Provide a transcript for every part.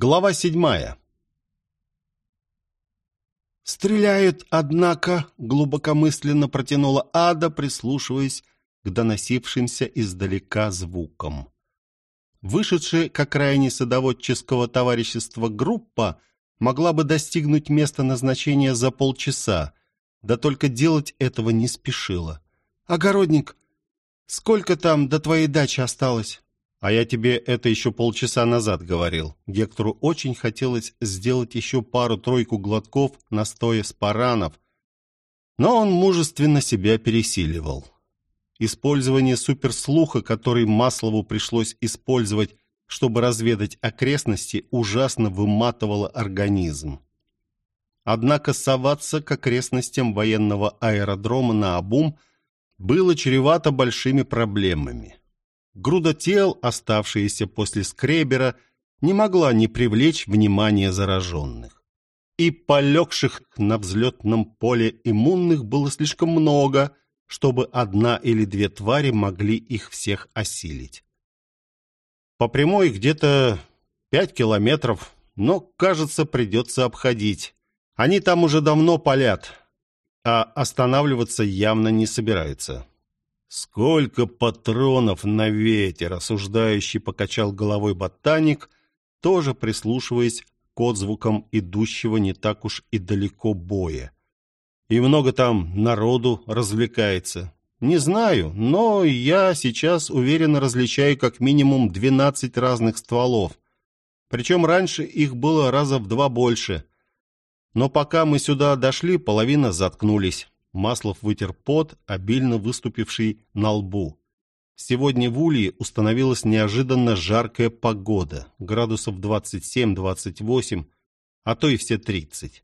Глава седьмая. «Стреляют, однако», — глубокомысленно протянула Ада, прислушиваясь к доносившимся издалека звукам. Вышедшая к окраине садоводческого товарищества группа могла бы достигнуть места назначения за полчаса, да только делать этого не спешила. «Огородник, сколько там до твоей дачи осталось?» А я тебе это еще полчаса назад говорил. Гектору очень хотелось сделать еще пару-тройку глотков настоя спаранов, но он мужественно себя пересиливал. Использование суперслуха, который Маслову пришлось использовать, чтобы разведать окрестности, ужасно выматывало организм. Однако соваться к окрестностям военного аэродрома на обум было чревато большими проблемами. Груда тел, оставшаяся после скребера, не могла не привлечь внимание зараженных. И полегших на взлетном поле иммунных было слишком много, чтобы одна или две твари могли их всех осилить. По прямой где-то пять километров, но, кажется, придется обходить. Они там уже давно палят, а останавливаться явно не собираются. Сколько патронов на ветер, осуждающий покачал головой ботаник, тоже прислушиваясь к отзвукам идущего не так уж и далеко боя. И много там народу развлекается. Не знаю, но я сейчас уверенно различаю как минимум 12 разных стволов. Причем раньше их было раза в два больше. Но пока мы сюда дошли, половина заткнулись. Маслов вытер пот, обильно выступивший на лбу. Сегодня в Улье установилась неожиданно жаркая погода, градусов 27-28, а то и все 30.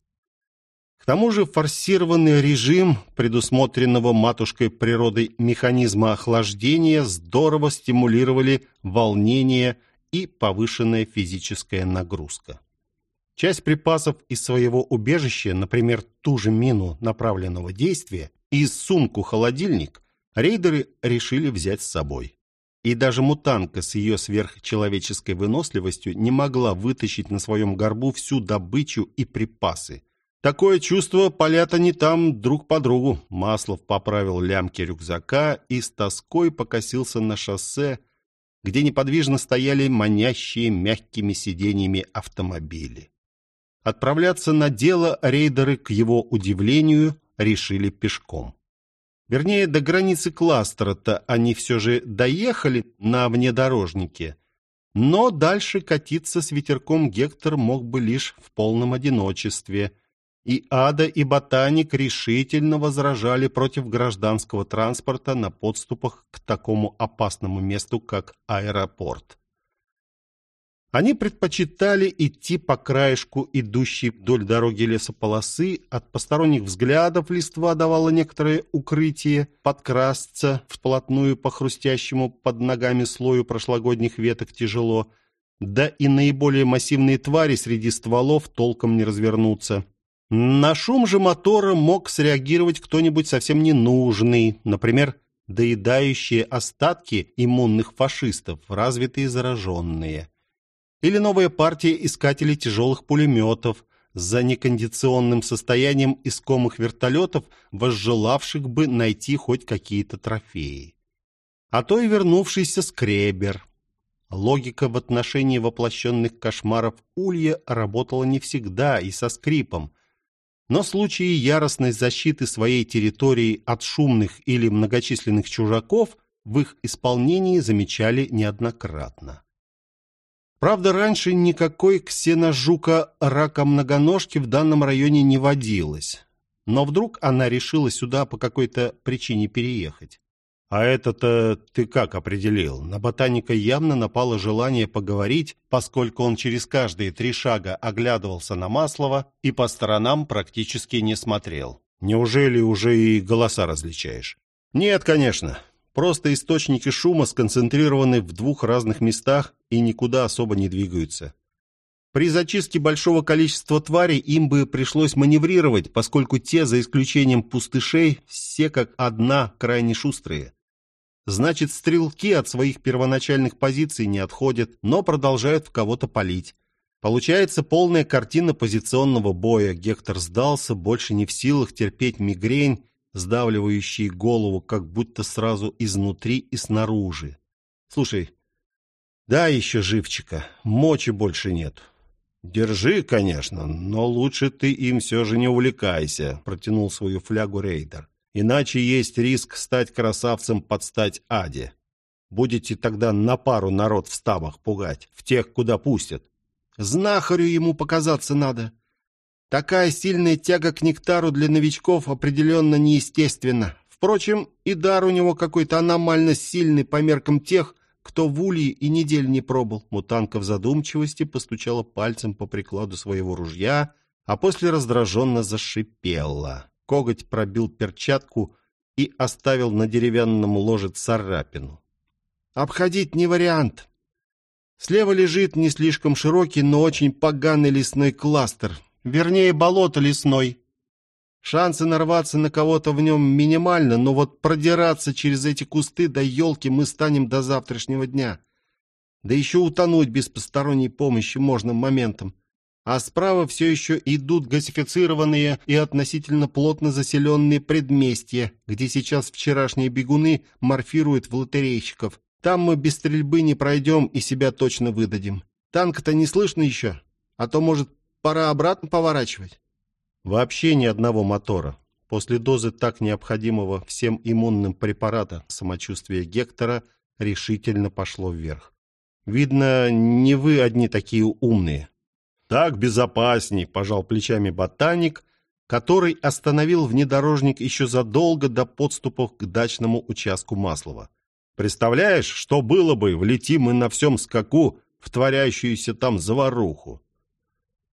К тому же форсированный режим предусмотренного матушкой природой механизма охлаждения здорово стимулировали волнение и повышенная физическая нагрузка. Часть припасов из своего убежища, например, ту же мину направленного действия, и сумку-холодильник, рейдеры решили взять с собой. И даже мутанка с ее сверхчеловеческой выносливостью не могла вытащить на своем горбу всю добычу и припасы. Такое чувство полят они там друг по другу. Маслов поправил лямки рюкзака и с тоской покосился на шоссе, где неподвижно стояли манящие мягкими сиденьями автомобили. Отправляться на дело рейдеры, к его удивлению, решили пешком. Вернее, до границы кластера-то они все же доехали на внедорожнике, но дальше катиться с ветерком Гектор мог бы лишь в полном одиночестве, и Ада и Ботаник решительно возражали против гражданского транспорта на подступах к такому опасному месту, как аэропорт. Они предпочитали идти по краешку идущей вдоль дороги лесополосы, от посторонних взглядов листва давала некоторое укрытие, подкрасться вплотную по хрустящему под ногами слою прошлогодних веток тяжело, да и наиболее массивные твари среди стволов толком не развернуться. На шум же мотора мог среагировать кто-нибудь совсем ненужный, например, доедающие остатки иммунных фашистов, развитые зараженные или новая партия искателей тяжелых пулеметов за некондиционным состоянием искомых вертолетов, возжелавших бы найти хоть какие-то трофеи. А то и вернувшийся скребер. Логика в отношении воплощенных кошмаров Улья работала не всегда и со скрипом, но случаи яростной защиты своей территории от шумных или многочисленных чужаков в их исполнении замечали неоднократно. Правда, раньше никакой ксеножука-рака-многоножки в данном районе не водилось. Но вдруг она решила сюда по какой-то причине переехать. А это-то ты как определил? На ботаника явно напало желание поговорить, поскольку он через каждые три шага оглядывался на Маслова и по сторонам практически не смотрел. Неужели уже и голоса различаешь? Нет, конечно. Просто источники шума сконцентрированы в двух разных местах и никуда особо не двигаются. При зачистке большого количества тварей им бы пришлось маневрировать, поскольку те, за исключением пустышей, все как одна крайне шустрые. Значит, стрелки от своих первоначальных позиций не отходят, но продолжают в кого-то палить. Получается полная картина позиционного боя. Гектор сдался, больше не в силах терпеть мигрень, сдавливающие голову, как будто сразу изнутри и снаружи. Слушай, да еще живчика, мочи больше нет. Держи, конечно, но лучше ты им все же не увлекайся, протянул свою флягу рейдер. Иначе есть риск стать красавцем под стать Аде. Будете тогда на пару народ в стабах пугать, в тех, куда пустят. Знахарю ему показаться надо. Такая сильная тяга к нектару для новичков определенно неестественна. Впрочем, и дар у него какой-то аномально сильный по меркам тех, кто в улье и недель не пробыл. Мутанка в задумчивости постучала пальцем по прикладу своего ружья, а после раздраженно зашипела. Коготь пробил перчатку и оставил на деревянном ложе царапину. «Обходить не вариант. Слева лежит не слишком широкий, но очень поганый лесной кластер. Вернее, болото лесной. Шансы нарваться на кого-то в нем минимально, но вот продираться через эти кусты до елки мы станем до завтрашнего дня. Да еще утонуть без посторонней помощи можно моментом. А справа все еще идут газифицированные и относительно плотно заселенные предместья, где сейчас вчерашние бегуны морфируют в лотерейщиков. Там мы без стрельбы не пройдем и себя точно выдадим. Танка-то не слышно еще, а то, может, Пора обратно поворачивать. Вообще ни одного мотора. После дозы так необходимого всем иммунным препарата самочувствие Гектора решительно пошло вверх. Видно, не вы одни такие умные. Так безопасней, пожал плечами ботаник, который остановил внедорожник еще задолго до подступов к дачному участку Маслова. Представляешь, что было бы, влетим мы на всем скаку в творящуюся там заваруху.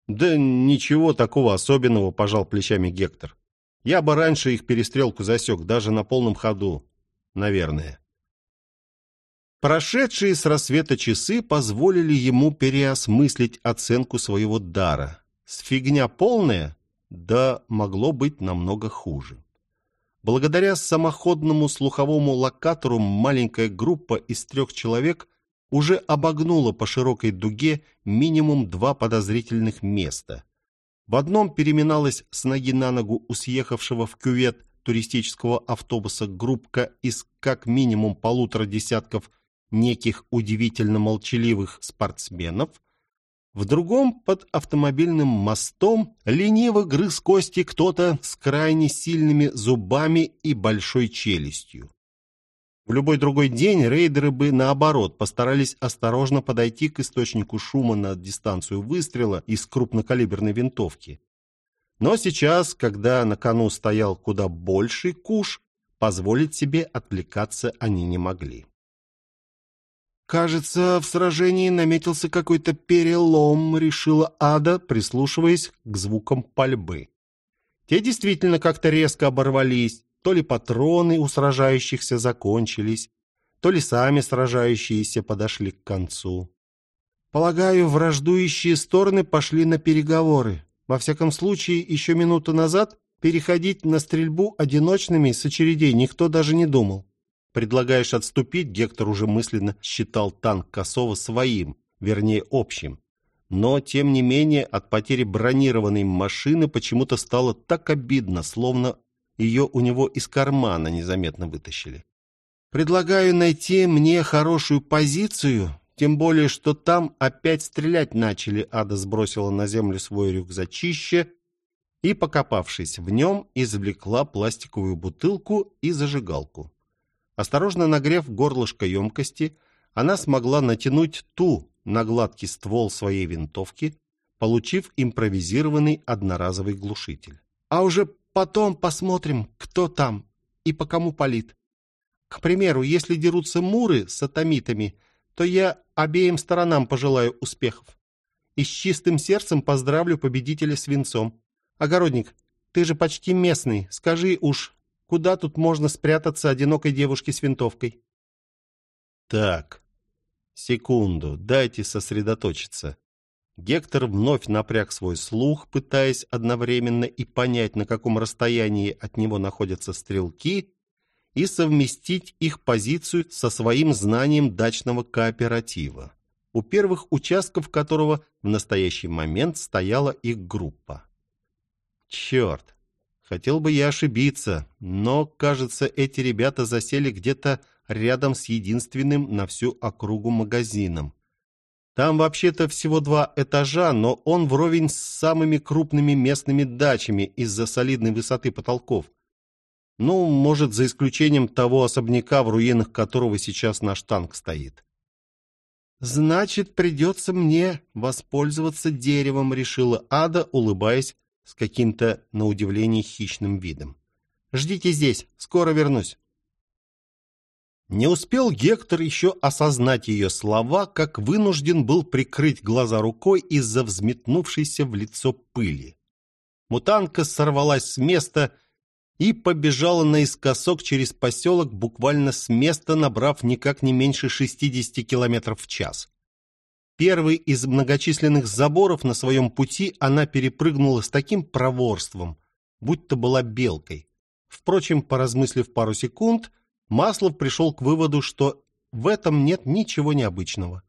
«Да ничего такого особенного», — пожал плечами Гектор. «Я бы раньше их перестрелку засек, даже на полном ходу. Наверное». Прошедшие с рассвета часы позволили ему переосмыслить оценку своего дара. С фигня полная? Да могло быть намного хуже. Благодаря самоходному слуховому локатору маленькая группа из трех человек уже обогнула по широкой дуге минимум два подозрительных места. В одном переминалась с ноги на ногу у съехавшего в кювет туристического автобуса группка из как минимум полутора десятков неких удивительно молчаливых спортсменов, в другом под автомобильным мостом лениво грыз кости кто-то с крайне сильными зубами и большой челюстью. В любой другой день рейдеры бы, наоборот, постарались осторожно подойти к источнику шума на дистанцию выстрела из крупнокалиберной винтовки. Но сейчас, когда на кону стоял куда больший куш, позволить себе отвлекаться они не могли. «Кажется, в сражении наметился какой-то перелом», — решила Ада, прислушиваясь к звукам пальбы. Те действительно как-то резко оборвались, то ли патроны у сражающихся закончились, то ли сами сражающиеся подошли к концу. Полагаю, враждующие стороны пошли на переговоры. Во всяком случае, еще минуту назад переходить на стрельбу одиночными с очередей никто даже не думал. Предлагаешь отступить, Гектор уже мысленно считал танк Косова своим, вернее, общим. Но, тем не менее, от потери бронированной машины почему-то стало так обидно, словно ее у него из кармана незаметно вытащили. «Предлагаю найти мне хорошую позицию, тем более, что там опять стрелять начали». Ада сбросила на землю свой рюкзачище и, покопавшись в нем, извлекла пластиковую бутылку и зажигалку. Осторожно нагрев горлышко емкости, она смогла натянуть ту на гладкий ствол своей винтовки, получив импровизированный одноразовый глушитель. А уже Потом посмотрим, кто там и по кому палит. К примеру, если дерутся муры с атомитами, то я обеим сторонам пожелаю успехов. И с чистым сердцем поздравлю победителя с венцом. Огородник, ты же почти местный, скажи уж, куда тут можно спрятаться одинокой девушке с винтовкой? Так, секунду, дайте сосредоточиться. Гектор вновь напряг свой слух, пытаясь одновременно и понять, на каком расстоянии от него находятся стрелки, и совместить их позицию со своим знанием дачного кооператива. у первых участков которого в настоящий момент стояла их группа. Черт, хотел бы я ошибиться, но, кажется, эти ребята засели где-то рядом с единственным на всю округу магазином. Там вообще-то всего два этажа, но он вровень с самыми крупными местными дачами из-за солидной высоты потолков. Ну, может, за исключением того особняка, в руинах которого сейчас наш танк стоит. «Значит, придется мне воспользоваться деревом», — решила Ада, улыбаясь с каким-то, на удивление, хищным видом. «Ждите здесь, скоро вернусь». Не успел Гектор еще осознать ее слова, как вынужден был прикрыть глаза рукой из-за взметнувшейся в лицо пыли. Мутанка сорвалась с места и побежала наискосок через поселок, буквально с места набрав никак не меньше 60 километров в час. Первый из многочисленных заборов на своем пути она перепрыгнула с таким проворством, будто была белкой. Впрочем, поразмыслив пару секунд, Маслов пришел к выводу, что в этом нет ничего необычного.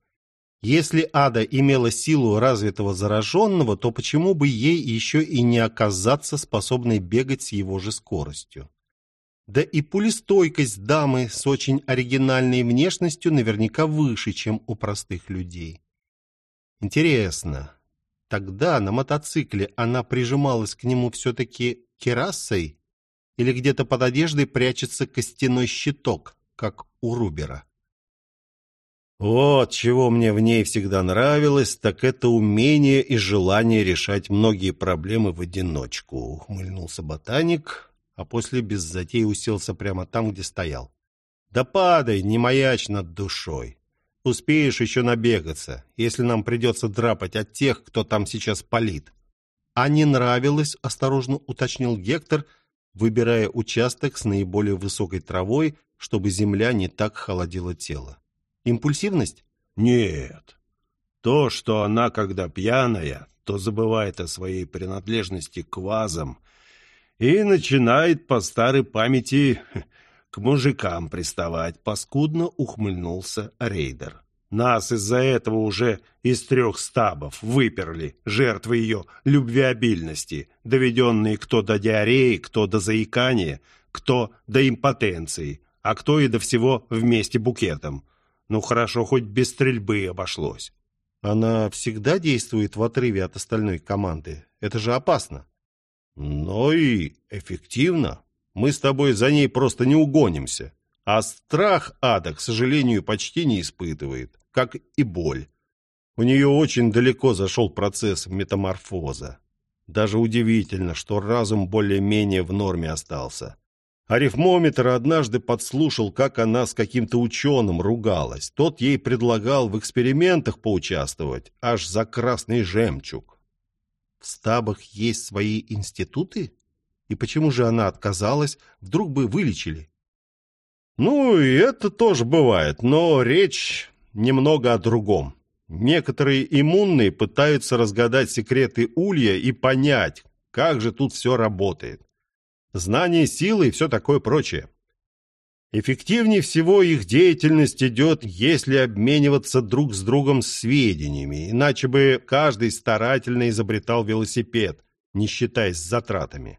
Если ада имела силу развитого зараженного, то почему бы ей еще и не оказаться способной бегать с его же скоростью? Да и пулестойкость дамы с очень оригинальной внешностью наверняка выше, чем у простых людей. Интересно, тогда на мотоцикле она прижималась к нему все-таки керасой или где-то под одеждой прячется костяной щиток, как у Рубера. Вот чего мне в ней всегда нравилось, так это умение и желание решать многие проблемы в одиночку, ухмыльнулся ботаник, а после без затей уселся прямо там, где стоял. Да падай, не маячь над душой. Успеешь еще набегаться, если нам придется драпать от тех, кто там сейчас палит. А не нравилось, осторожно уточнил Гектор, — выбирая участок с наиболее высокой травой, чтобы земля не так холодила тело. Импульсивность? Нет. То, что она, когда пьяная, то забывает о своей принадлежности к вазам и начинает по старой памяти к мужикам приставать, паскудно ухмыльнулся рейдер. Нас из-за этого уже из трех стабов выперли, жертвы ее любвеобильности, доведенные кто до диареи, кто до заикания, кто до импотенции, а кто и до всего вместе букетом. Ну хорошо, хоть без стрельбы обошлось. Она всегда действует в отрыве от остальной команды. Это же опасно. Но и эффективно. Мы с тобой за ней просто не угонимся. А страх ада, к сожалению, почти не испытывает как и боль. У нее очень далеко зашел процесс метаморфоза. Даже удивительно, что разум более-менее в норме остался. Арифмометр однажды подслушал, как она с каким-то ученым ругалась. Тот ей предлагал в экспериментах поучаствовать, аж за красный жемчуг. В стабах есть свои институты? И почему же она отказалась? Вдруг бы вылечили? Ну, и это тоже бывает, но речь немного о другом. Некоторые иммунные пытаются разгадать секреты улья и понять, как же тут все работает. Знание силы и все такое прочее. Эффективнее всего их деятельность идет, если обмениваться друг с другом сведениями, иначе бы каждый старательно изобретал велосипед, не считаясь затратами.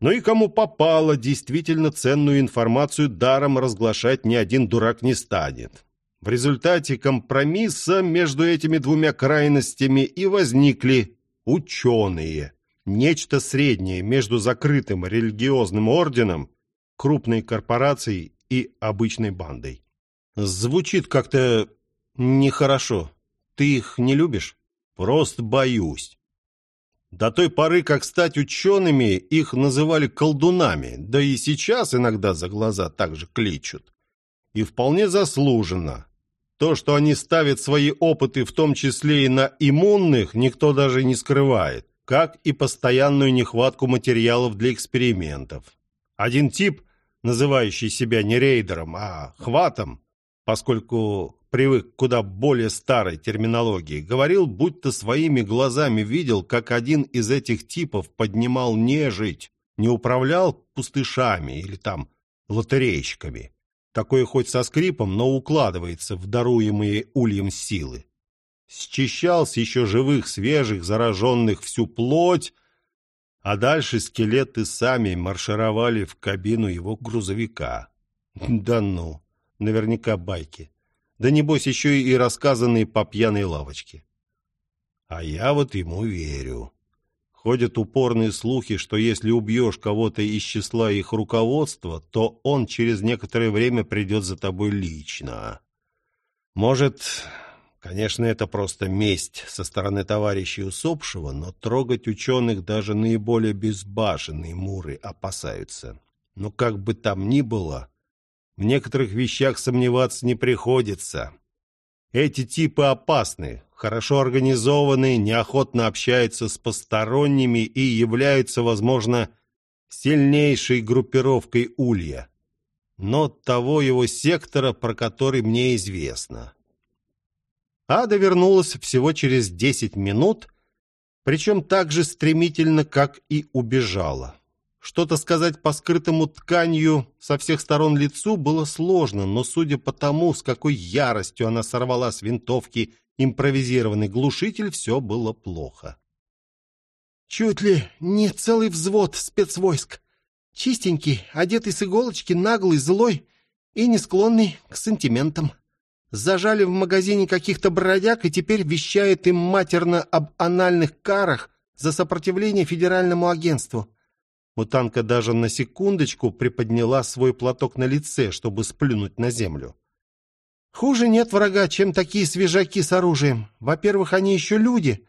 Но и кому попало, действительно ценную информацию даром разглашать ни один дурак не станет. В результате компромисса между этими двумя крайностями и возникли ученые. Нечто среднее между закрытым религиозным орденом, крупной корпорацией и обычной бандой. Звучит как-то нехорошо. Ты их не любишь? Просто боюсь. До той поры, как стать учеными, их называли колдунами, да и сейчас иногда за глаза также кличут. И вполне заслуженно. То, что они ставят свои опыты, в том числе и на иммунных, никто даже не скрывает, как и постоянную нехватку материалов для экспериментов. Один тип, называющий себя не рейдером, а хватом, поскольку привык к куда более старой терминологии, говорил, будто своими глазами видел, как один из этих типов поднимал нежить, не управлял пустышами или там лотерейщиками, Такое хоть со скрипом, но укладывается в даруемые ульем силы. Счищал с еще живых, свежих, зараженных всю плоть, а дальше скелеты сами маршировали в кабину его грузовика. Да ну, наверняка байки. Да небось еще и рассказанные по пьяной лавочке. А я вот ему верю. Ходят упорные слухи, что если убьешь кого-то из числа их руководства, то он через некоторое время придет за тобой лично. Может, конечно, это просто месть со стороны товарищей усопшего, но трогать ученых даже наиболее безбашенные муры опасаются. Но как бы там ни было, в некоторых вещах сомневаться не приходится. Эти типы опасны, хорошо организованные, неохотно общаются с посторонними и являются, возможно, сильнейшей группировкой Улья. Но того его сектора, про который мне известно. Ада вернулась всего через десять минут, причем так же стремительно, как и убежала. Что-то сказать по скрытому тканью со всех сторон лицу было сложно, но судя по тому, с какой яростью она сорвала с винтовки импровизированный глушитель, все было плохо. «Чуть ли не целый взвод спецвойск. Чистенький, одетый с иголочки, наглый, злой и не склонный к сантиментам. Зажали в магазине каких-то бродяг и теперь вещает им матерно об анальных карах за сопротивление федеральному агентству. Мутанка даже на секундочку приподняла свой платок на лице, чтобы сплюнуть на землю. Хуже нет врага, чем такие свежаки с оружием. Во-первых, они еще люди.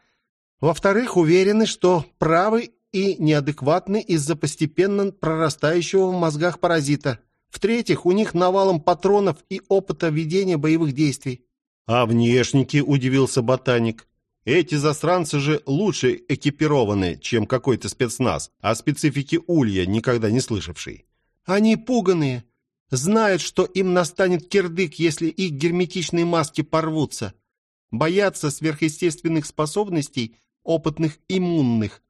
Во-вторых, уверены, что правы и неадекватны из-за постепенно прорастающего в мозгах паразита. В-третьих, у них навалом патронов и опыта ведения боевых действий. А внешники, удивился ботаник. Эти засранцы же лучше экипированы, чем какой-то спецназ, о специфике улья никогда не слышавший. Они пуганые, знают, что им настанет кирдык, если их герметичные маски порвутся. Боятся сверхъестественных способностей опытных иммунных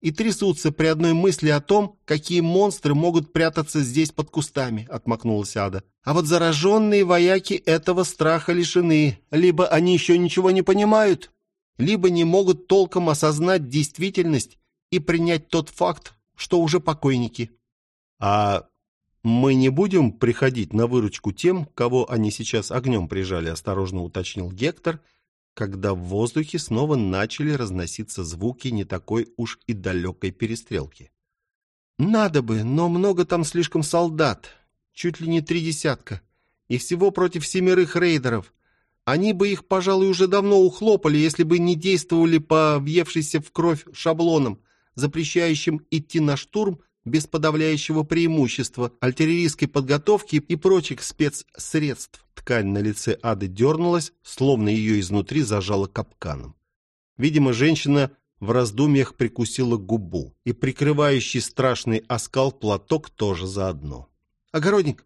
и трясутся при одной мысли о том, какие монстры могут прятаться здесь под кустами, отмахнулась Ада. А вот зараженные вояки этого страха лишены. Либо они еще ничего не понимают, либо не могут толком осознать действительность и принять тот факт, что уже покойники. А мы не будем приходить на выручку тем, кого они сейчас огнем прижали, осторожно уточнил Гектор, когда в воздухе снова начали разноситься звуки не такой уж и далекой перестрелки. Надо бы, но много там слишком солдат, чуть ли не три десятка, и всего против семерых рейдеров. Они бы их, пожалуй, уже давно ухлопали, если бы не действовали по въевшейся в кровь шаблонам, запрещающим идти на штурм без подавляющего преимущества, артиллерийской подготовки и прочих спецсредств. Ткань на лице Ады дернулась, словно ее изнутри зажало капканом. Видимо, женщина в раздумьях прикусила губу, и прикрывающий страшный оскал платок тоже заодно. «Огородник,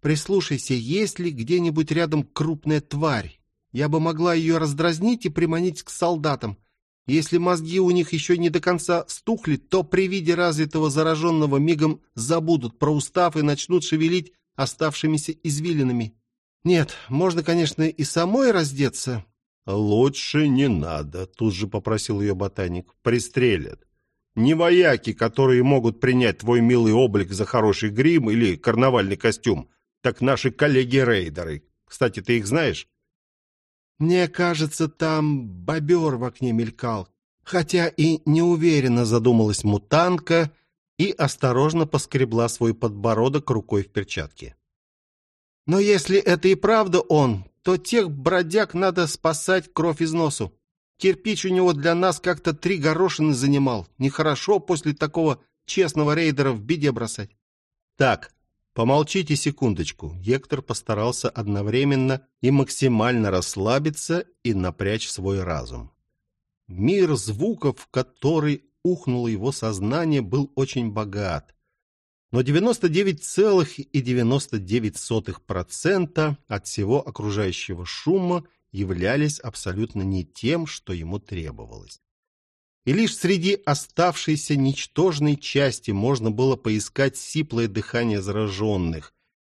Прислушайся, есть ли где-нибудь рядом крупная тварь. Я бы могла ее раздразнить и приманить к солдатам. Если мозги у них еще не до конца стухли, то при виде развитого зараженного мигом забудут про устав и начнут шевелить оставшимися извилинами. Нет, можно, конечно, и самой раздеться. Лучше не надо, тут же попросил ее ботаник. Пристрелят. Не вояки, которые могут принять твой милый облик за хороший грим или карнавальный костюм, так наши коллеги-рейдеры. Кстати, ты их знаешь? Мне кажется, там бобер в окне мелькал. Хотя и неуверенно задумалась мутанка и осторожно поскребла свой подбородок рукой в перчатке. Но если это и правда он, то тех бродяг надо спасать кровь из носу. Кирпич у него для нас как-то три горошины занимал. Нехорошо после такого честного рейдера в беде бросать. Так, Помолчите секундочку. Гектор постарался одновременно и максимально расслабиться и напрячь свой разум. Мир звуков, в который ухнуло его сознание, был очень богат. Но 99,99% от всего окружающего шума являлись абсолютно не тем, что ему требовалось и лишь среди оставшейся ничтожной части можно было поискать сиплое дыхание зараженных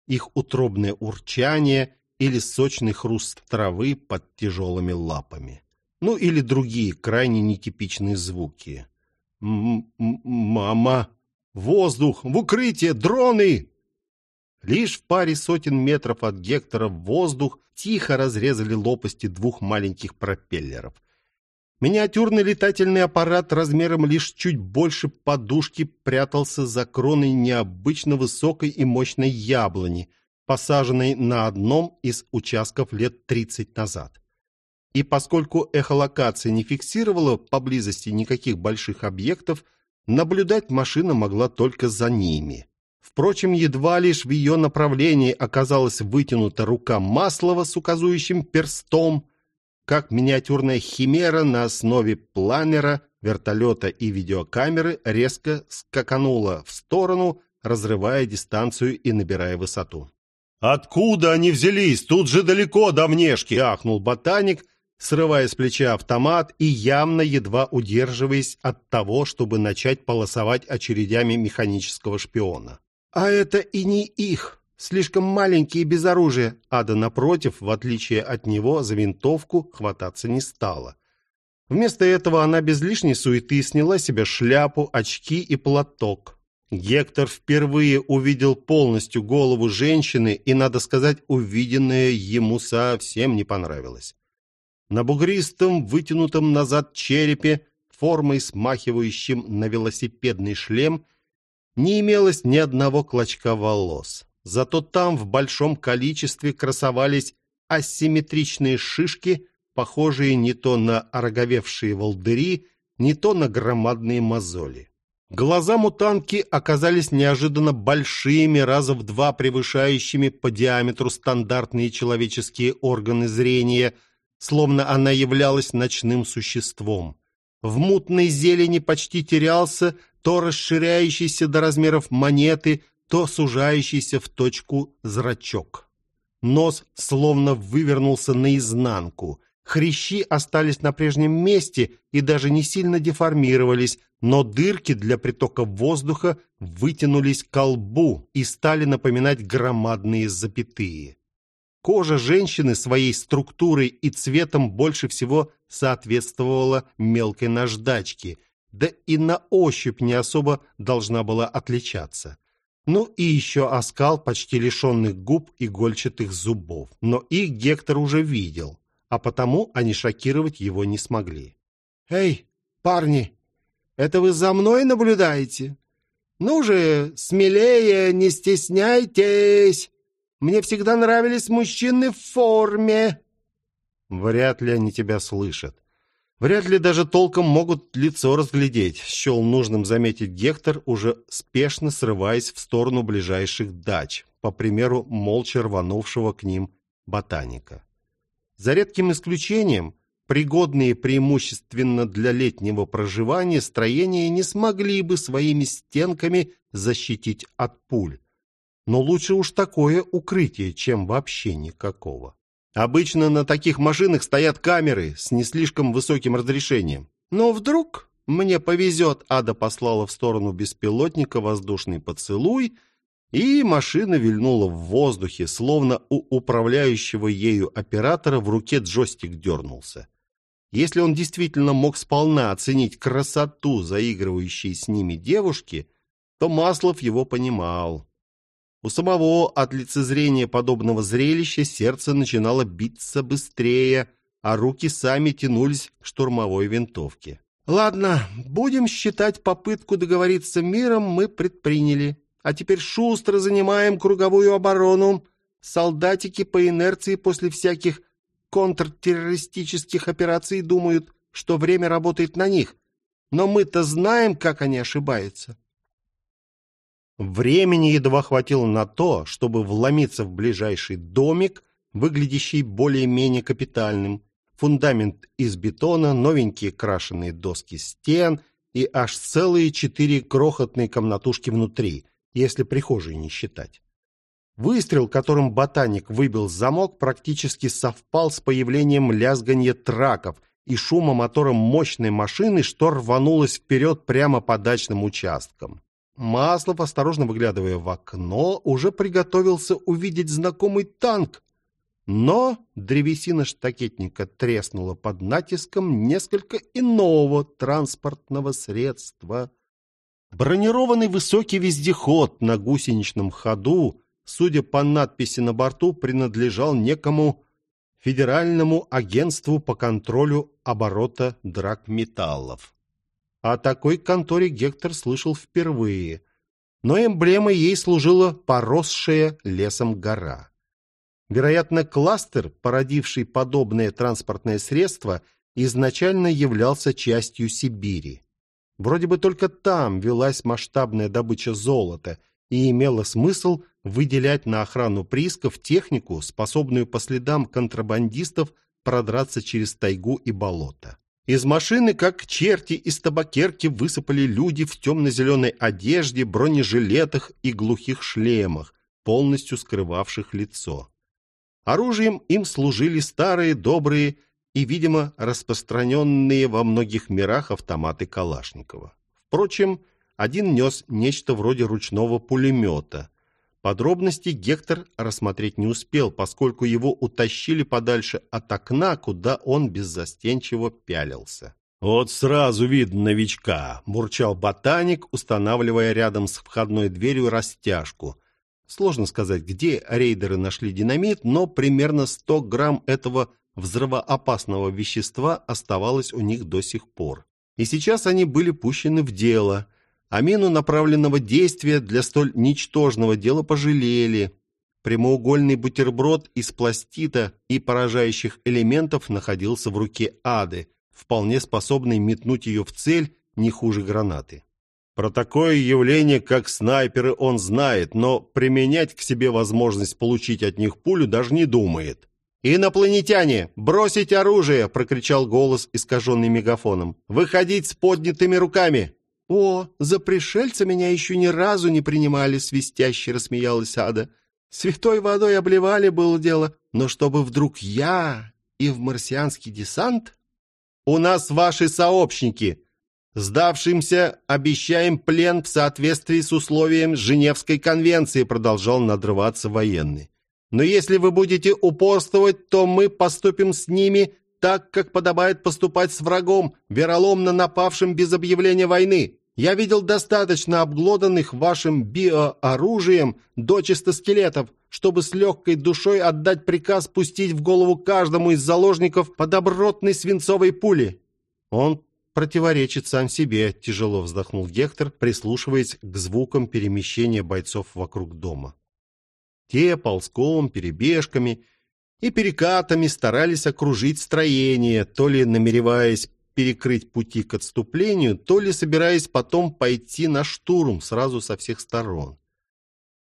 их утробное урчание или сочный хруст травы под тяжелыми лапами. Ну или другие крайне нетипичные звуки. «Мама! Воздух! В укрытие! Дроны!» Лишь в паре сотен метров от Гектора в воздух тихо разрезали лопасти двух маленьких пропеллеров. Миниатюрный летательный аппарат размером лишь чуть больше подушки прятался за кроной необычно высокой и мощной яблони, посаженной на одном из участков лет 30 назад. И поскольку эхолокация не фиксировала поблизости никаких больших объектов, наблюдать машина могла только за ними. Впрочем, едва лишь в ее направлении оказалась вытянута рука Маслова с указующим перстом, как миниатюрная химера на основе планера, вертолета и видеокамеры резко скаканула в сторону, разрывая дистанцию и набирая высоту. «Откуда они взялись? Тут же далеко до внешки!» — ахнул ботаник, срывая с плеча автомат и явно едва удерживаясь от того, чтобы начать полосовать очередями механического шпиона. «А это и не их!» Слишком маленькие без оружия. Ада, напротив, в отличие от него, за винтовку хвататься не стала. Вместо этого она без лишней суеты сняла себе шляпу, очки и платок. Гектор впервые увидел полностью голову женщины, и, надо сказать, увиденное ему совсем не понравилось. На бугристом, вытянутом назад черепе, формой смахивающим на велосипедный шлем, не имелось ни одного клочка волос. Зато там в большом количестве красовались асимметричные шишки, похожие не то на ороговевшие волдыри, не то на громадные мозоли. Глаза мутанки оказались неожиданно большими, раза в два превышающими по диаметру стандартные человеческие органы зрения, словно она являлась ночным существом. В мутной зелени почти терялся то расширяющийся до размеров монеты, то сужающийся в точку зрачок. Нос словно вывернулся наизнанку. Хрящи остались на прежнем месте и даже не сильно деформировались, но дырки для притока воздуха вытянулись к лбу и стали напоминать громадные запятые. Кожа женщины своей структурой и цветом больше всего соответствовала мелкой наждачке, да и на ощупь не особо должна была отличаться. Ну и еще оскал почти лишенных губ игольчатых зубов. Но их Гектор уже видел, а потому они шокировать его не смогли. «Эй, парни, это вы за мной наблюдаете? Ну же, смелее, не стесняйтесь! Мне всегда нравились мужчины в форме!» «Вряд ли они тебя слышат. Вряд ли даже толком могут лицо разглядеть, счел нужным заметить Гектор, уже спешно срываясь в сторону ближайших дач, по примеру молча рванувшего к ним ботаника. За редким исключением, пригодные преимущественно для летнего проживания строения не смогли бы своими стенками защитить от пуль. Но лучше уж такое укрытие, чем вообще никакого. Обычно на таких машинах стоят камеры с не слишком высоким разрешением. Но вдруг мне повезет, Ада послала в сторону беспилотника воздушный поцелуй, и машина вильнула в воздухе, словно у управляющего ею оператора в руке джойстик дернулся. Если он действительно мог сполна оценить красоту заигрывающей с ними девушки, то Маслов его понимал. У самого от лицезрения подобного зрелища сердце начинало биться быстрее, а руки сами тянулись к штурмовой винтовке. «Ладно, будем считать попытку договориться миром мы предприняли. А теперь шустро занимаем круговую оборону. Солдатики по инерции после всяких контртеррористических операций думают, что время работает на них. Но мы-то знаем, как они ошибаются. Времени едва хватило на то, чтобы вломиться в ближайший домик, выглядящий более-менее капитальным. Фундамент из бетона, новенькие крашеные доски стен и аж целые четыре крохотные комнатушки внутри, если прихожие не считать. Выстрел, которым ботаник выбил замок, практически совпал с появлением лязганья траков и шума мотора мощной машины, что рванулась вперед прямо по дачным участкам. Маслов, осторожно выглядывая в окно, уже приготовился увидеть знакомый танк. Но древесина штакетника треснула под натиском несколько иного транспортного средства. Бронированный высокий вездеход на гусеничном ходу, судя по надписи на борту, принадлежал некому Федеральному агентству по контролю оборота драгметаллов. О такой конторе Гектор слышал впервые, но эмблемой ей служила поросшая лесом гора. Вероятно, кластер, породивший подобное транспортное средство, изначально являлся частью Сибири. Вроде бы только там велась масштабная добыча золота, и имело смысл выделять на охрану приисков технику, способную по следам контрабандистов продраться через тайгу и болото. Из машины, как черти из табакерки, высыпали люди в темно-зеленой одежде, бронежилетах и глухих шлемах, полностью скрывавших лицо. Оружием им служили старые, добрые и, видимо, распространенные во многих мирах автоматы Калашникова. Впрочем, один нес нечто вроде ручного пулемета, Подробности Гектор рассмотреть не успел, поскольку его утащили подальше от окна, куда он беззастенчиво пялился. «Вот сразу видно новичка», — бурчал ботаник, устанавливая рядом с входной дверью растяжку. Сложно сказать, где рейдеры нашли динамит, но примерно 100 грамм этого взрывоопасного вещества оставалось у них до сих пор. И сейчас они были пущены в дело — а мину направленного действия для столь ничтожного дела пожалели. Прямоугольный бутерброд из пластита и поражающих элементов находился в руке Ады, вполне способной метнуть ее в цель не хуже гранаты. Про такое явление, как снайперы, он знает, но применять к себе возможность получить от них пулю даже не думает. «Инопланетяне, бросить оружие!» — прокричал голос, искаженный мегафоном. «Выходить с поднятыми руками!» «О, за пришельца меня еще ни разу не принимали», — свистяще рассмеялась Ада. «Святой водой обливали, было дело, но чтобы вдруг я и в марсианский десант...» «У нас ваши сообщники. Сдавшимся обещаем плен в соответствии с условием Женевской конвенции», продолжал надрываться военный. «Но если вы будете упорствовать, то мы поступим с ними так, как подобает поступать с врагом, вероломно напавшим без объявления войны. Я видел достаточно обглоданных вашим биооружием дочисто скелетов, чтобы с легкой душой отдать приказ пустить в голову каждому из заложников по добротной свинцовой пули. Он противоречит сам себе, тяжело вздохнул Гектор, прислушиваясь к звукам перемещения бойцов вокруг дома. Те ползком, перебежками и перекатами старались окружить строение, то ли намереваясь перекрыть пути к отступлению, то ли собираясь потом пойти на штурм сразу со всех сторон.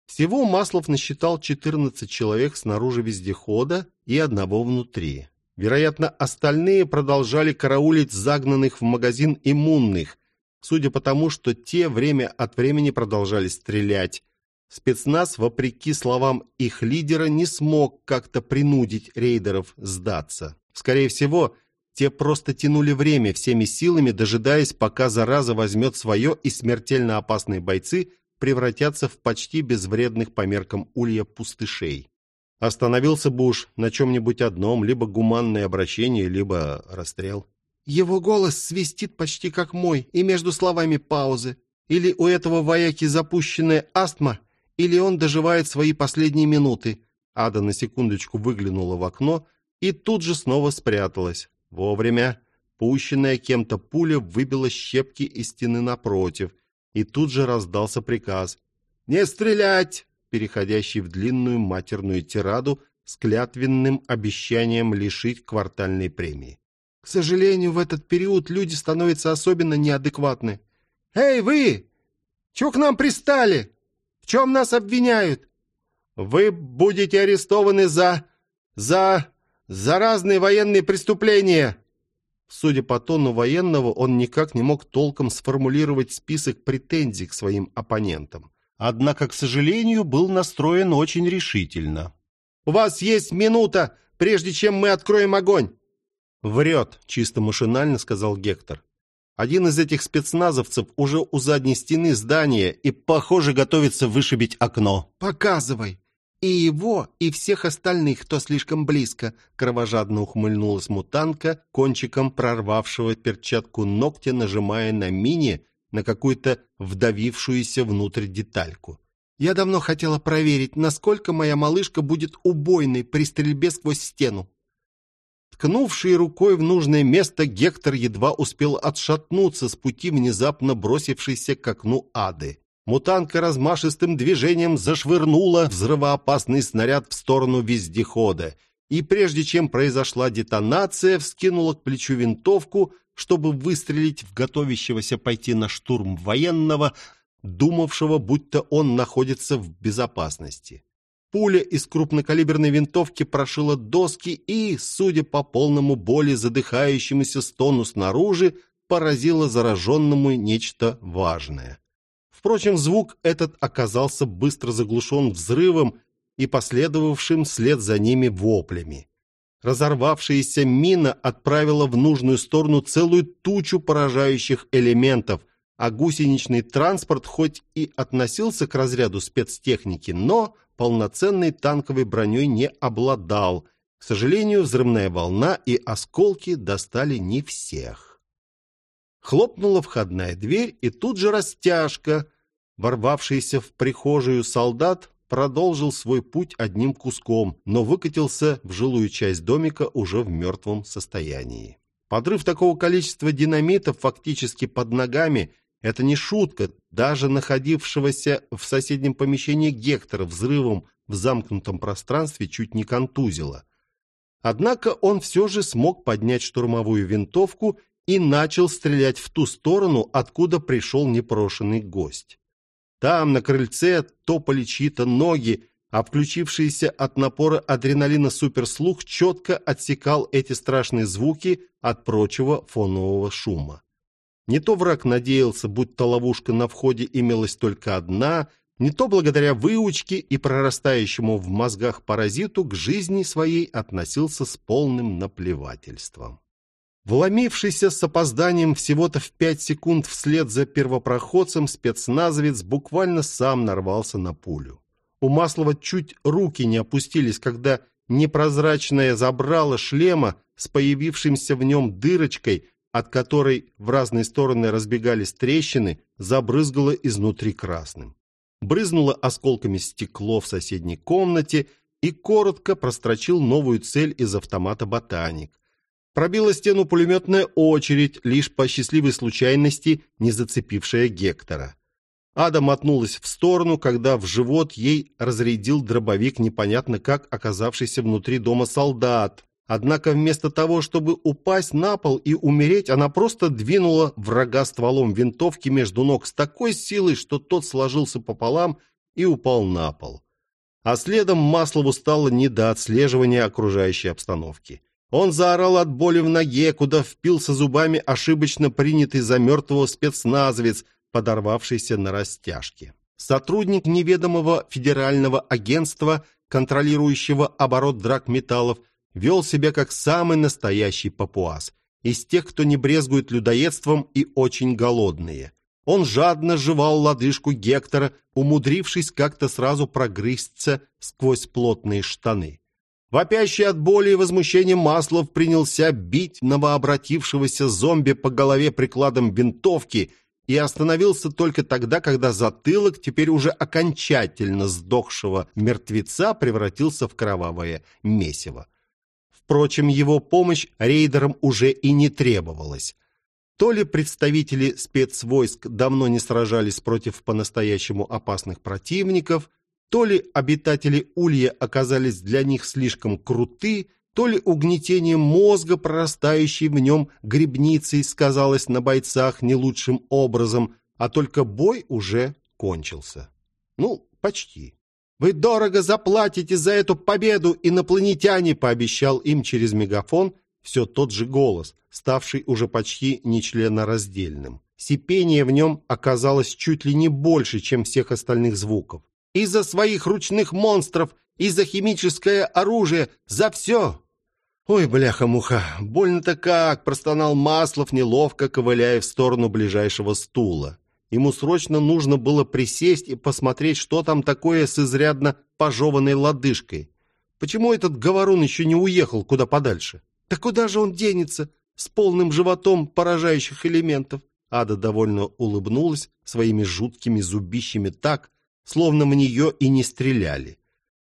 Всего Маслов насчитал 14 человек снаружи вездехода и одного внутри. Вероятно, остальные продолжали караулить загнанных в магазин иммунных, судя по тому, что те время от времени продолжали стрелять. Спецназ, вопреки словам их лидера, не смог как-то принудить рейдеров сдаться. Скорее всего, те просто тянули время всеми силами, дожидаясь, пока зараза возьмет свое, и смертельно опасные бойцы превратятся в почти безвредных по меркам улья пустышей. Остановился бы уж на чем-нибудь одном, либо гуманное обращение, либо расстрел. Его голос свистит почти как мой, и между словами паузы. Или у этого вояки запущенная астма, или он доживает свои последние минуты. Ада на секундочку выглянула в окно и тут же снова спряталась. Вовремя пущенная кем-то пуля выбила щепки из стены напротив, и тут же раздался приказ «Не стрелять!», переходящий в длинную матерную тираду с клятвенным обещанием лишить квартальной премии. К сожалению, в этот период люди становятся особенно неадекватны. «Эй, вы! Чего к нам пристали? В чем нас обвиняют?» «Вы будете арестованы за... за...» за разные военные преступления!» Судя по тону военного, он никак не мог толком сформулировать список претензий к своим оппонентам. Однако, к сожалению, был настроен очень решительно. «У вас есть минута, прежде чем мы откроем огонь!» «Врет», — чисто машинально сказал Гектор. Один из этих спецназовцев уже у задней стены здания и, похоже, готовится вышибить окно. «Показывай!» «И его, и всех остальных, кто слишком близко», — кровожадно ухмыльнулась мутанка, кончиком прорвавшего перчатку ногтя, нажимая на мини на какую-то вдавившуюся внутрь детальку. «Я давно хотела проверить, насколько моя малышка будет убойной при стрельбе сквозь стену. Ткнувший рукой в нужное место, Гектор едва успел отшатнуться с пути внезапно бросившейся к окну ады. Мутанка размашистым движением зашвырнула взрывоопасный снаряд в сторону вездехода, и прежде чем произошла детонация, вскинула к плечу винтовку, чтобы выстрелить в готовящегося пойти на штурм военного, думавшего, будто он находится в безопасности. Пуля из крупнокалиберной винтовки прошила доски и, судя по полному боли задыхающемуся стону снаружи, поразила зараженному нечто важное. Впрочем, звук этот оказался быстро заглушен взрывом и последовавшим вслед за ними воплями. Разорвавшаяся мина отправила в нужную сторону целую тучу поражающих элементов, а гусеничный транспорт хоть и относился к разряду спецтехники, но полноценной танковой броней не обладал. К сожалению, взрывная волна и осколки достали не всех. Хлопнула входная дверь, и тут же растяжка. Ворвавшийся в прихожую солдат продолжил свой путь одним куском, но выкатился в жилую часть домика уже в мертвом состоянии. Подрыв такого количества динамита фактически под ногами это не шутка, даже находившегося в соседнем помещении Гектора взрывом в замкнутом пространстве чуть не контузило. Однако он все же смог поднять штурмовую винтовку и начал стрелять в ту сторону, откуда пришел непрошенный гость. Там, на крыльце, топали чьи-то ноги, а включившийся от напора адреналина суперслух четко отсекал эти страшные звуки от прочего фонового шума. Не то враг надеялся, будто ловушка на входе имелась только одна, не то благодаря выучке и прорастающему в мозгах паразиту к жизни своей относился с полным наплевательством. Вломившийся с опозданием всего-то в пять секунд вслед за первопроходцем спецназовец буквально сам нарвался на пулю. У Маслова чуть руки не опустились, когда непрозрачное забрало шлема с появившимся в нем дырочкой от которой в разные стороны разбегались трещины, забрызгало изнутри красным. Брызнуло осколками стекло в соседней комнате и коротко прострочил новую цель из автомата «Ботаник». Пробила стену пулеметная очередь, лишь по счастливой случайности не зацепившая Гектора. Ада мотнулась в сторону, когда в живот ей разрядил дробовик непонятно как оказавшийся внутри дома солдат, Однако вместо того, чтобы упасть на пол и умереть, она просто двинула врага стволом винтовки между ног с такой силой, что тот сложился пополам и упал на пол. А следом Маслову стало не до отслеживания окружающей обстановки. Он заорал от боли в ноге, куда впился зубами ошибочно принятый за мертвого спецназовец, подорвавшийся на растяжке. Сотрудник неведомого федерального агентства, контролирующего оборот драгметаллов, вел себя как самый настоящий папуас, из тех, кто не брезгует людоедством и очень голодные. Он жадно жевал лодыжку Гектора, умудрившись как-то сразу прогрызться сквозь плотные штаны. Вопящий от боли и возмущения Маслов принялся бить новообратившегося зомби по голове прикладом винтовки и остановился только тогда, когда затылок теперь уже окончательно сдохшего мертвеца превратился в кровавое месиво. Впрочем, его помощь рейдерам уже и не требовалась. То ли представители спецвойск давно не сражались против по-настоящему опасных противников, то ли обитатели Улья оказались для них слишком круты, то ли угнетение мозга, прорастающей в нем грибницей, сказалось на бойцах не лучшим образом, а только бой уже кончился. Ну, почти. Вы дорого заплатите за эту победу, инопланетяне, пообещал им через мегафон все тот же голос, ставший уже почти нечленораздельным. Сипение в нем оказалось чуть ли не больше, чем всех остальных звуков. Из-за своих ручных монстров, из-за химическое оружие, за все. «Ой, бляха-муха, больно-то как!» – простонал Маслов, неловко ковыляя в сторону ближайшего стула. Ему срочно нужно было присесть и посмотреть, что там такое с изрядно пожеванной лодыжкой. Почему этот говорун еще не уехал куда подальше? Да куда же он денется с полным животом поражающих элементов? Ада довольно улыбнулась своими жуткими зубищами так, словно в нее и не стреляли.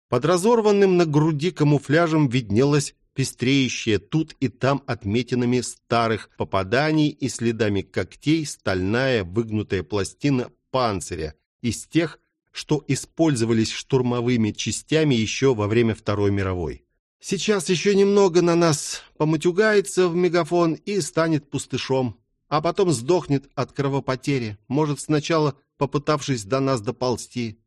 Под разорванным на груди камуфляжем виднелась пестреющая тут и там отметинами старых попаданий и следами когтей стальная выгнутая пластина панциря из тех, что использовались штурмовыми частями еще во время Второй мировой. Сейчас еще немного на нас поматюгается в мегафон и станет пустышом, а потом сдохнет от кровопотери, может сначала попытавшись до нас доползти.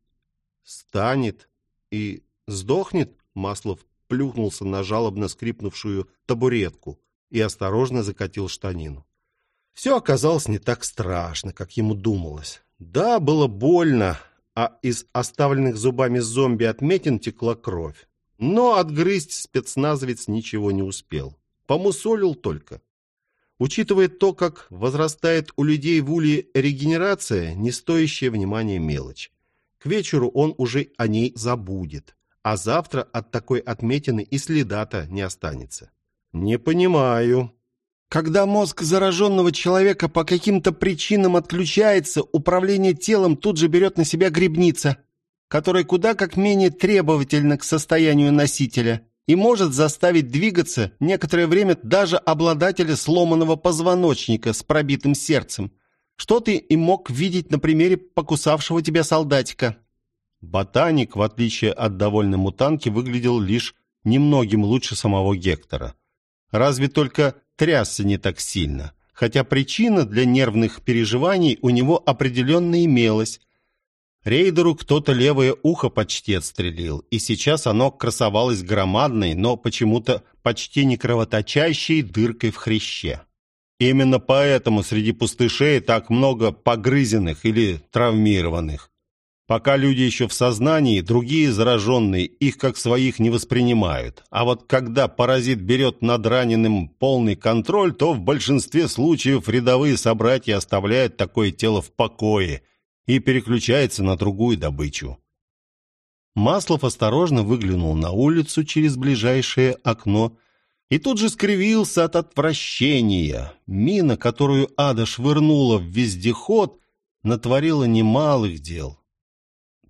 Станет и сдохнет, Маслов плюхнулся на жалобно скрипнувшую табуретку и осторожно закатил штанину. Все оказалось не так страшно, как ему думалось. Да, было больно, а из оставленных зубами зомби отметин текла кровь. Но отгрызть спецназовец ничего не успел. Помусолил только. Учитывая то, как возрастает у людей в улье регенерация, не стоящая внимания мелочь. К вечеру он уже о ней забудет а завтра от такой отметины и следа-то не останется. Не понимаю. Когда мозг зараженного человека по каким-то причинам отключается, управление телом тут же берет на себя грибница, которая куда как менее требовательна к состоянию носителя и может заставить двигаться некоторое время даже обладателя сломанного позвоночника с пробитым сердцем, что ты и мог видеть на примере покусавшего тебя солдатика. Ботаник, в отличие от довольной мутанки, выглядел лишь немногим лучше самого Гектора. Разве только трясся не так сильно, хотя причина для нервных переживаний у него определенно имелась. Рейдеру кто-то левое ухо почти отстрелил, и сейчас оно красовалось громадной, но почему-то почти не кровоточащей дыркой в хряще. Именно поэтому среди пустышей так много погрызенных или травмированных. Пока люди еще в сознании, другие зараженные их как своих не воспринимают. А вот когда паразит берет над раненым полный контроль, то в большинстве случаев рядовые собратья оставляют такое тело в покое и переключается на другую добычу. Маслов осторожно выглянул на улицу через ближайшее окно и тут же скривился от отвращения. Мина, которую Ада швырнула в вездеход, натворила немалых дел.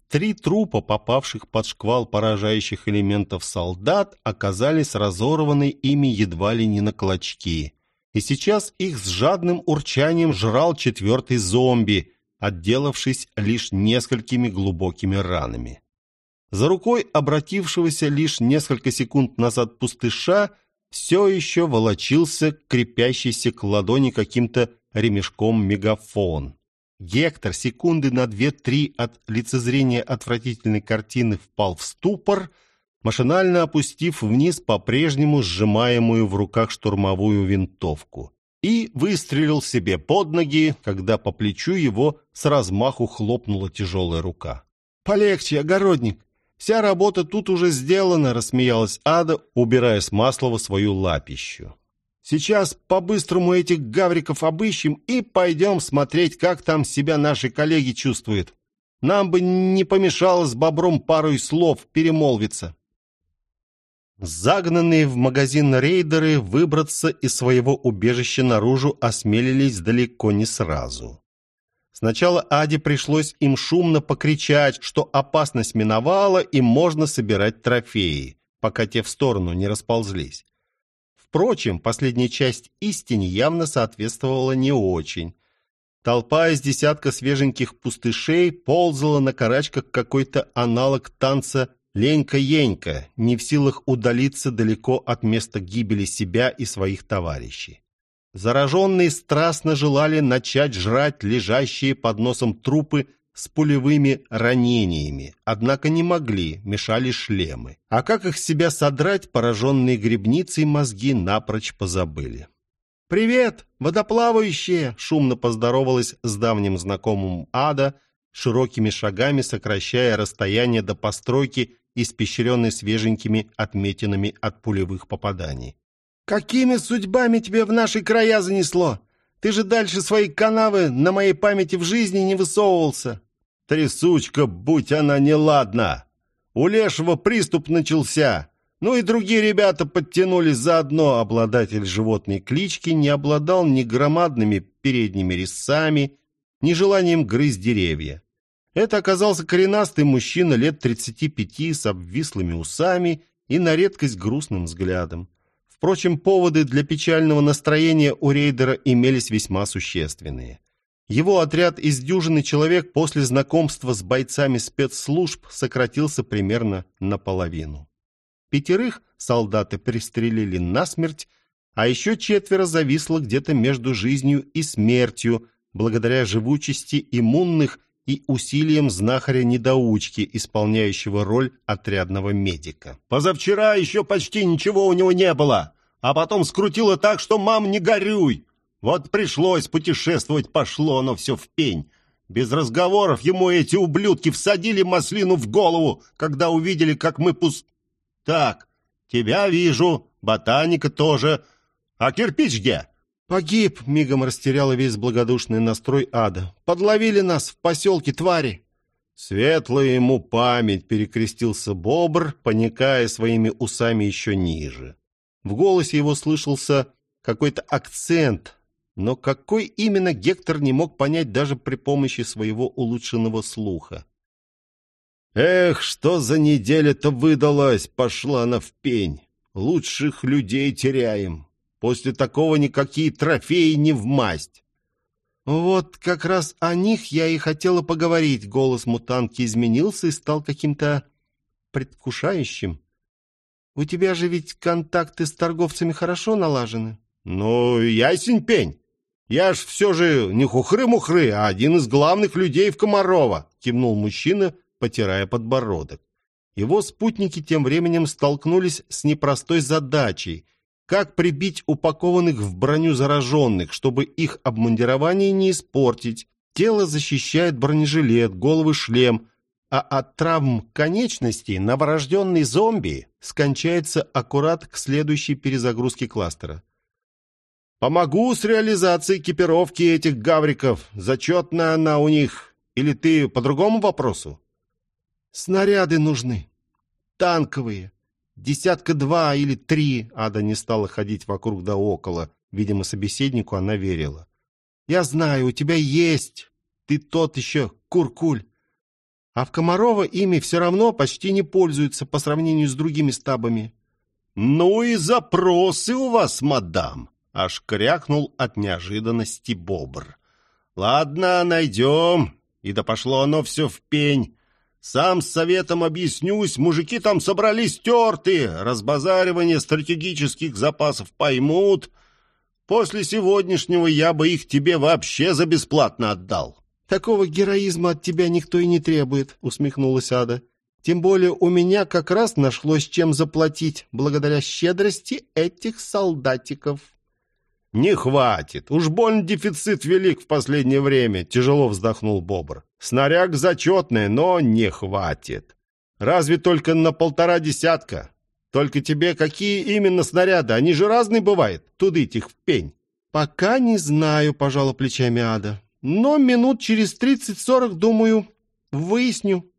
Три трупа, попавших под шквал поражающих элементов солдат, оказались разорваны ими едва ли не на клочки. И сейчас их с жадным урчанием жрал четвертый зомби, отделавшись лишь несколькими глубокими ранами. За рукой обратившегося лишь несколько секунд назад пустыша все еще волочился крепящийся к ладони каким-то ремешком мегафон. Гектор секунды на две-три от лицезрения отвратительной картины впал в ступор, машинально опустив вниз по-прежнему сжимаемую в руках штурмовую винтовку, и выстрелил себе под ноги, когда по плечу его с размаху хлопнула тяжелая рука. «Полегче, огородник! Вся работа тут уже сделана!» — рассмеялась Ада, убирая с Маслова свою лапищу. Сейчас по-быстрому этих гавриков обыщем и пойдем смотреть, как там себя наши коллеги чувствуют. Нам бы не помешало с бобром пару слов перемолвиться. Загнанные в магазин рейдеры выбраться из своего убежища наружу осмелились далеко не сразу. Сначала Аде пришлось им шумно покричать, что опасность миновала и можно собирать трофеи, пока те в сторону не расползлись. Впрочем, последняя часть истине явно соответствовала не очень. Толпа из десятка свеженьких пустышей ползала на карачках какой-то аналог танца «Ленька-енька», не в силах удалиться далеко от места гибели себя и своих товарищей. Зараженные страстно желали начать жрать лежащие под носом трупы с пулевыми ранениями, однако не могли, мешали шлемы. А как их себя содрать, пораженные грибницей мозги напрочь позабыли. «Привет, водоплавающие!» — шумно поздоровалась с давним знакомым Ада, широкими шагами сокращая расстояние до постройки испещренный свеженькими отметинами от пулевых попаданий. «Какими судьбами тебе в наши края занесло? Ты же дальше своей канавы на моей памяти в жизни не высовывался». «Трясучка, будь она неладна! У Лешего приступ начался!» Ну и другие ребята подтянулись заодно. Обладатель животной клички не обладал ни громадными передними резцами, ни желанием грызть деревья. Это оказался коренастый мужчина лет 35 с обвислыми усами и на редкость грустным взглядом. Впрочем, поводы для печального настроения у рейдера имелись весьма существенные. Его отряд из дюжины человек после знакомства с бойцами спецслужб сократился примерно наполовину. Пятерых солдаты пристрелили насмерть, а еще четверо зависло где-то между жизнью и смертью, благодаря живучести иммунных и усилиям знахаря-недоучки, исполняющего роль отрядного медика. «Позавчера еще почти ничего у него не было, а потом скрутило так, что мам, не горюй! Вот пришлось путешествовать, пошло оно все в пень. Без разговоров ему эти ублюдки всадили маслину в голову, когда увидели, как мы пус... Так, тебя вижу, ботаника тоже. А кирпич где? Погиб, мигом растеряла весь благодушный настрой ада. Подловили нас в поселке твари. Светлая ему память, перекрестился бобр, поникая своими усами еще ниже. В голосе его слышался какой-то акцент, но какой именно Гектор не мог понять даже при помощи своего улучшенного слуха. Эх, что за неделя-то выдалась, пошла она в пень. Лучших людей теряем. После такого никакие трофеи не в масть. Вот как раз о них я и хотела поговорить. Голос мутанки изменился и стал каким-то предвкушающим. У тебя же ведь контакты с торговцами хорошо налажены. Ну, ясень пень. Я ж все же не хухры-мухры, а один из главных людей в Комарова, кивнул мужчина, потирая подбородок. Его спутники тем временем столкнулись с непростой задачей – как прибить упакованных в броню зараженных, чтобы их обмундирование не испортить. Тело защищает бронежилет, головы шлем, а от травм конечностей новорожденный зомби скончается аккурат к следующей перезагрузке кластера. «Помогу с реализацией экипировки этих гавриков. Зачетная она у них. Или ты по другому вопросу?» Снаряды нужны. Танковые. Десятка два или три. Ада не стала ходить вокруг да около. Видимо, собеседнику она верила. Я знаю, у тебя есть. Ты тот еще куркуль. А в Комарова ими все равно почти не пользуются по сравнению с другими стабами. «Ну и запросы у вас, мадам!» Аж крякнул от неожиданности бобр. «Ладно, найдем. И да пошло оно все в пень. Сам с советом объяснюсь, мужики там собрались тертые, разбазаривание стратегических запасов поймут. После сегодняшнего я бы их тебе вообще за бесплатно отдал». «Такого героизма от тебя никто и не требует», — усмехнулась Ада. «Тем более у меня как раз нашлось чем заплатить, благодаря щедрости этих солдатиков». «Не хватит. Уж больно дефицит велик в последнее время», — тяжело вздохнул Бобр. «Снаряг зачетный, но не хватит. Разве только на полтора десятка. Только тебе какие именно снаряды? Они же разные бывают. Тудыть их в пень». «Пока не знаю», — пожала плечами Ада. «Но минут через тридцать-сорок, думаю, выясню».